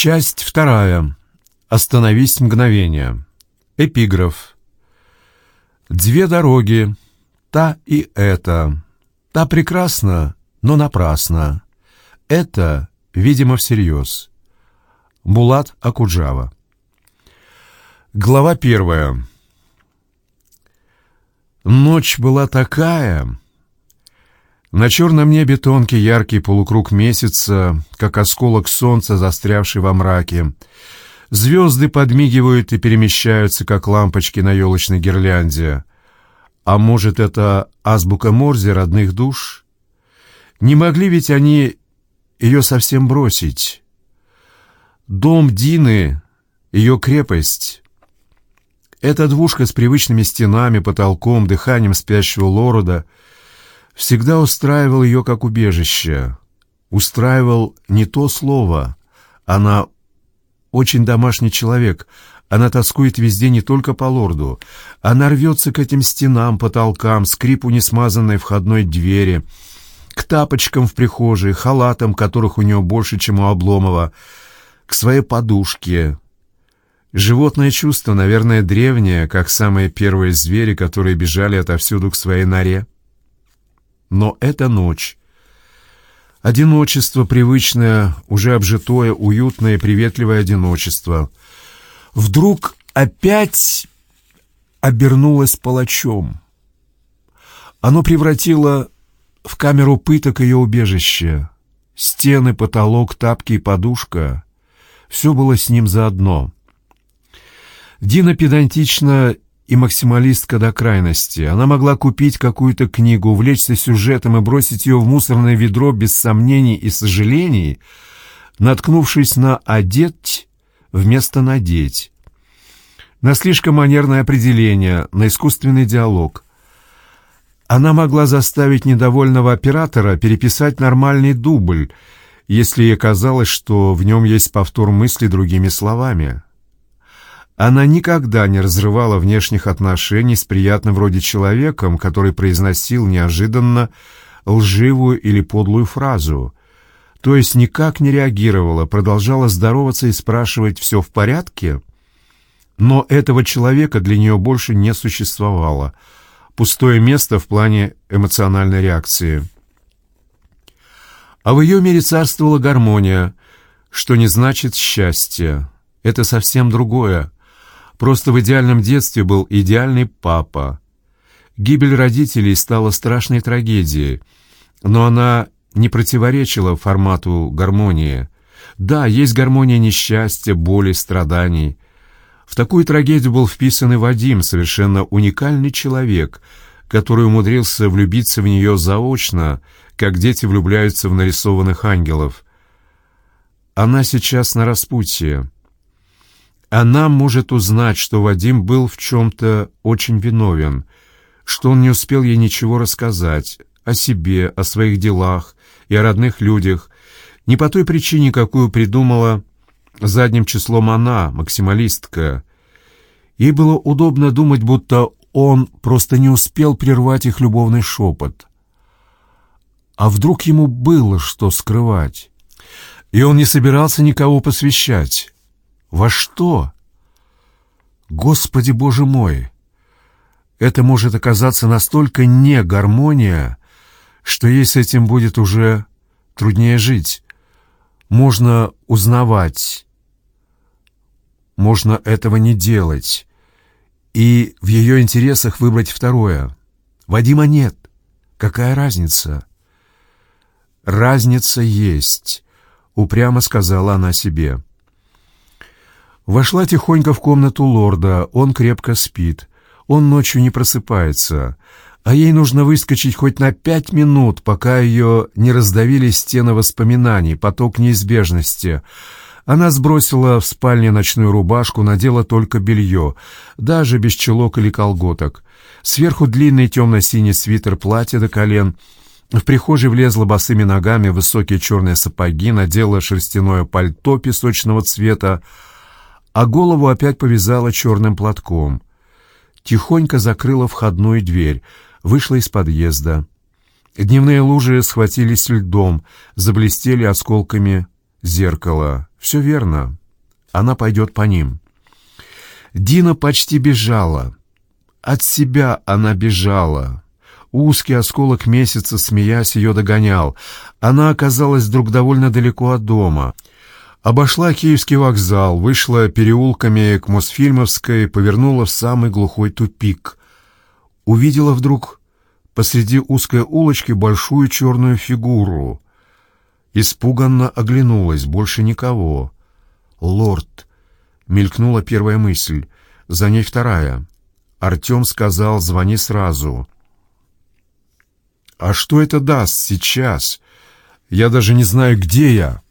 Часть вторая. Остановись мгновение. Эпиграф. Две дороги, та и эта. Та прекрасна, но напрасно. Это, видимо, всерьез. Булат Акуджава. Глава первая. Ночь была такая... На черном небе тонкий яркий полукруг месяца, как осколок солнца, застрявший во мраке. Звезды подмигивают и перемещаются, как лампочки на елочной гирлянде. А может, это азбука Морзе родных душ? Не могли ведь они ее совсем бросить? Дом Дины, ее крепость. Эта двушка с привычными стенами, потолком, дыханием спящего лорода — всегда устраивал ее как убежище. Устраивал не то слово. Она очень домашний человек. Она тоскует везде не только по лорду. Она рвется к этим стенам, потолкам, скрипу несмазанной входной двери, к тапочкам в прихожей, халатам, которых у нее больше, чем у Обломова, к своей подушке. Животное чувство, наверное, древнее, как самые первые звери, которые бежали отовсюду к своей норе. Но эта ночь. Одиночество привычное, уже обжитое, уютное приветливое одиночество. Вдруг опять обернулось палачом. Оно превратило в камеру пыток ее убежище. Стены, потолок, тапки и подушка — все было с ним заодно. Дина педантично и максималистка до крайности. Она могла купить какую-то книгу, увлечься сюжетом и бросить ее в мусорное ведро без сомнений и сожалений, наткнувшись на «одеть» вместо «надеть», на слишком манерное определение, на искусственный диалог. Она могла заставить недовольного оператора переписать нормальный дубль, если ей казалось, что в нем есть повтор мысли другими словами. Она никогда не разрывала внешних отношений с приятным вроде человеком, который произносил неожиданно лживую или подлую фразу, то есть никак не реагировала, продолжала здороваться и спрашивать «все в порядке?», но этого человека для нее больше не существовало. Пустое место в плане эмоциональной реакции. А в ее мире царствовала гармония, что не значит счастье. Это совсем другое. Просто в идеальном детстве был идеальный папа. Гибель родителей стала страшной трагедией, но она не противоречила формату гармонии. Да, есть гармония несчастья, боли, страданий. В такую трагедию был вписан и Вадим, совершенно уникальный человек, который умудрился влюбиться в нее заочно, как дети влюбляются в нарисованных ангелов. Она сейчас на распутье. Она может узнать, что Вадим был в чем-то очень виновен, что он не успел ей ничего рассказать о себе, о своих делах и о родных людях, не по той причине, какую придумала задним числом она, максималистка. Ей было удобно думать, будто он просто не успел прервать их любовный шепот. А вдруг ему было что скрывать? И он не собирался никого посвящать. Во что? Господи Боже мой! Это может оказаться настолько не гармония, что ей с этим будет уже труднее жить. Можно узнавать, можно этого не делать, и в ее интересах выбрать второе. Вадима нет. Какая разница? Разница есть, упрямо сказала она себе. Вошла тихонько в комнату лорда, он крепко спит. Он ночью не просыпается, а ей нужно выскочить хоть на пять минут, пока ее не раздавили стены воспоминаний, поток неизбежности. Она сбросила в спальне ночную рубашку, надела только белье, даже без чулок или колготок. Сверху длинный темно-синий свитер, платье до колен. В прихожей влезла босыми ногами высокие черные сапоги, надела шерстяное пальто песочного цвета, а голову опять повязала черным платком. Тихонько закрыла входную дверь, вышла из подъезда. Дневные лужи схватились льдом, заблестели осколками Зеркало. Все верно. Она пойдет по ним. Дина почти бежала. От себя она бежала. Узкий осколок месяца, смеясь, ее догонял. Она оказалась вдруг довольно далеко от дома. Обошла Киевский вокзал, вышла переулками к Мосфильмовской, повернула в самый глухой тупик. Увидела вдруг посреди узкой улочки большую черную фигуру. Испуганно оглянулась, больше никого. «Лорд!» — мелькнула первая мысль, за ней вторая. Артем сказал «звони сразу». «А что это даст сейчас? Я даже не знаю, где я».